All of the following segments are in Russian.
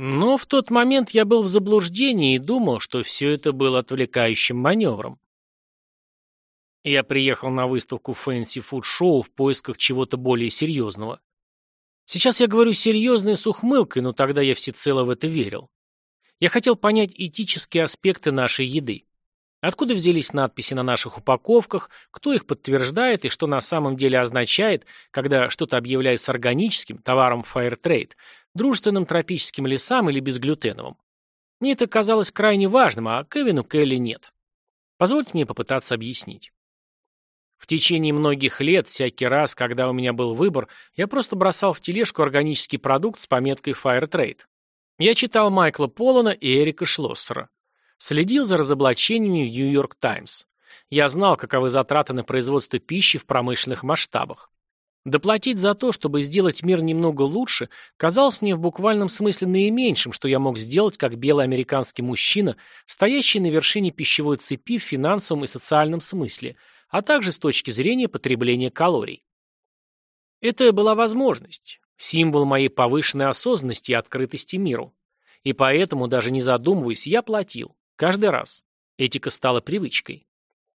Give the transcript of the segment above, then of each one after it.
Но в тот момент я был в заблуждении и думал, что все это было отвлекающим маневром. Я приехал на выставку Fancy Food Show в поисках чего-то более серьезного. Сейчас я говорю серьезно и с ухмылкой, но тогда я всецело в это верил. Я хотел понять этические аспекты нашей еды. Откуда взялись надписи на наших упаковках, кто их подтверждает и что на самом деле означает, когда что-то объявляется органическим, товаром Fairtrade, дружественным тропическим лесам или безглютеновым. Мне это казалось крайне важным, а Кевину Келли нет. Позвольте мне попытаться объяснить. В течение многих лет, всякий раз, когда у меня был выбор, я просто бросал в тележку органический продукт с пометкой Fairtrade. Я читал Майкла Полона и Эрика Шлоссера. Следил за разоблачениями в Нью-Йорк Таймс. Я знал, каковы затраты на производство пищи в промышленных масштабах. Доплатить за то, чтобы сделать мир немного лучше, казалось мне в буквальном смысле наименьшим, что я мог сделать как белый американский мужчина, стоящий на вершине пищевой цепи в финансовом и социальном смысле, а также с точки зрения потребления калорий. Это была возможность, символ моей повышенной осознанности и открытости миру. И поэтому, даже не задумываясь, я платил. Каждый раз. Этика стала привычкой.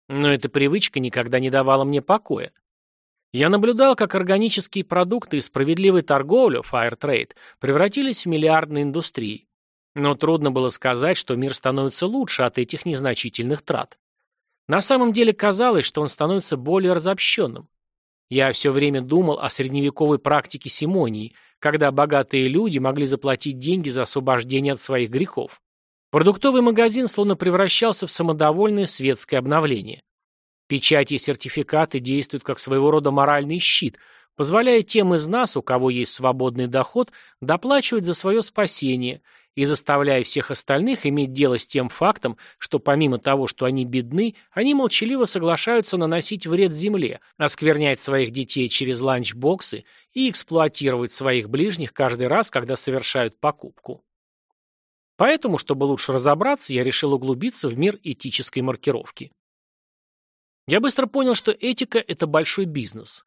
Но эта привычка никогда не давала мне покоя. Я наблюдал, как органические продукты и справедливая торговля, Fairtrade, превратились в миллиардные индустрии. Но трудно было сказать, что мир становится лучше от этих незначительных трат. На самом деле казалось, что он становится более разобщенным. Я все время думал о средневековой практике симонии, когда богатые люди могли заплатить деньги за освобождение от своих грехов. Продуктовый магазин словно превращался в самодовольное светское обновление. Печати и сертификаты действуют как своего рода моральный щит, позволяя тем из нас, у кого есть свободный доход, доплачивать за свое спасение и заставляя всех остальных иметь дело с тем фактом, что помимо того, что они бедны, они молчаливо соглашаются наносить вред земле, осквернять своих детей через ланчбоксы и эксплуатировать своих ближних каждый раз, когда совершают покупку. Поэтому, чтобы лучше разобраться, я решил углубиться в мир этической маркировки. Я быстро понял, что этика – это большой бизнес.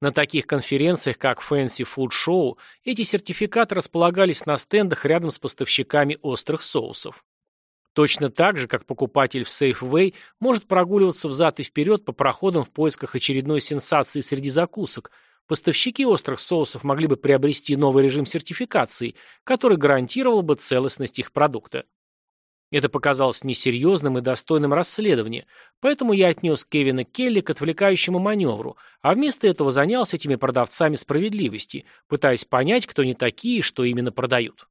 На таких конференциях, как Fancy Food Show, эти сертификаты располагались на стендах рядом с поставщиками острых соусов. Точно так же, как покупатель в Safeway может прогуливаться взад и вперед по проходам в поисках очередной сенсации среди закусок – поставщики острых соусов могли бы приобрести новый режим сертификации, который гарантировал бы целостность их продукта. Это показалось несерьезным и достойным расследования, поэтому я отнес Кевина Келли к отвлекающему маневру, а вместо этого занялся этими продавцами справедливости, пытаясь понять, кто они такие и что именно продают.